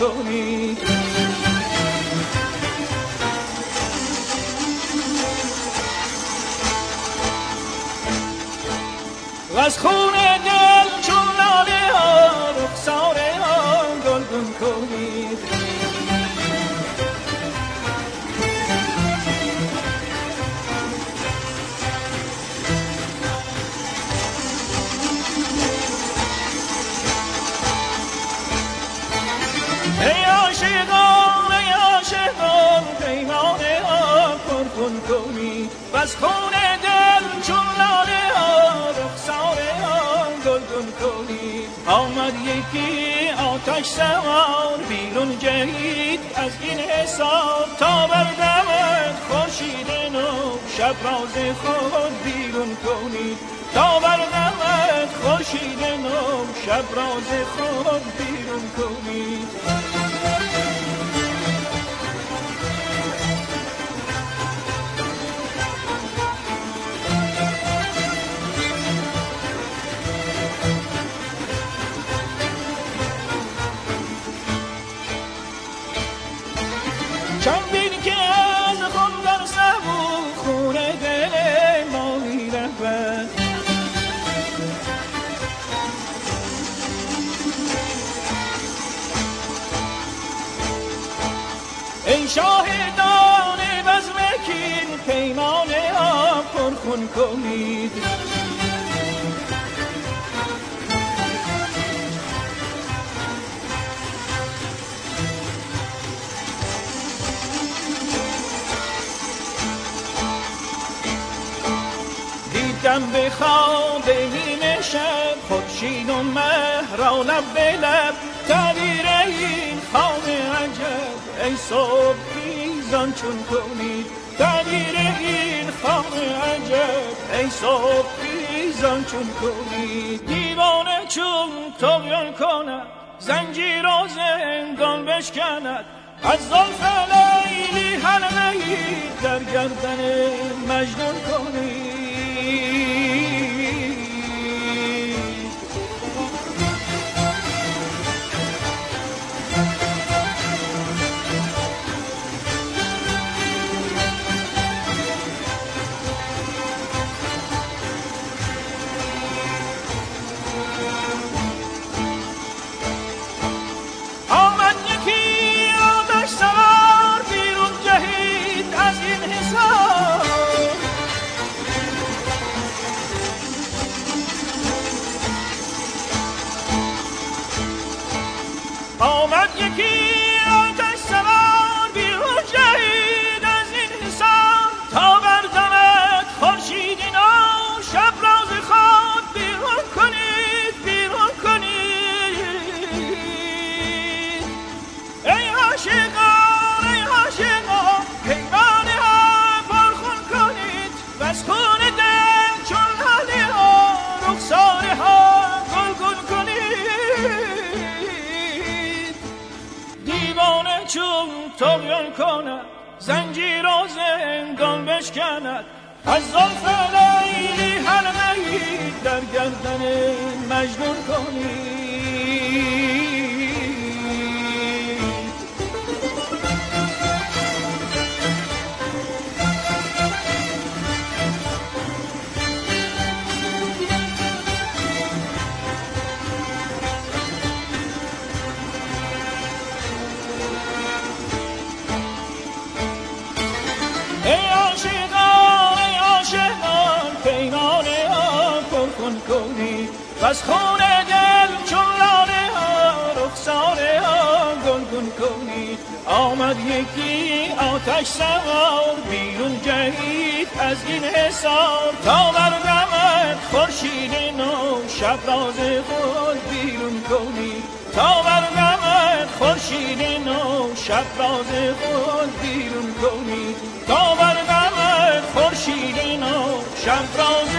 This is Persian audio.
کنید و از خون کنید و خون دل چون لاله ها رخسار ها گلگون کنید. آمد یکی آتش سوار بیرون جهید از این حساب تا بردمد خورشید نو شب راز خود بیرون کنید. تا بردمد خورشید نو شب راز خود شاهدان بزمکین پیمانه ها پرخون کنید دیدم به خواب شب خورشید و مه را لب به لب. این خواب عجب ای صبح خیزان چون کنید. تعبیر این خواب عجب ای صبح خیزان چون کنید. دیوانه چون تغیان کند زنجیر و زندان بشکند. از زلف لیلی حلقه در گردن مجنون کنید. تغیان کند زنجیر و زندان بشکند. از زلف کنید و از خون دل چون لاله ها رخساره ها گلگون کنید آمد یکی آتش سوار بیرون جهید از این حسار تا بردمد خورشید نو شب راز خود بیرون کنید تا بردمد خورشید نو شب راز خود بیرون کنید تا بردمد خورشید نو شب راز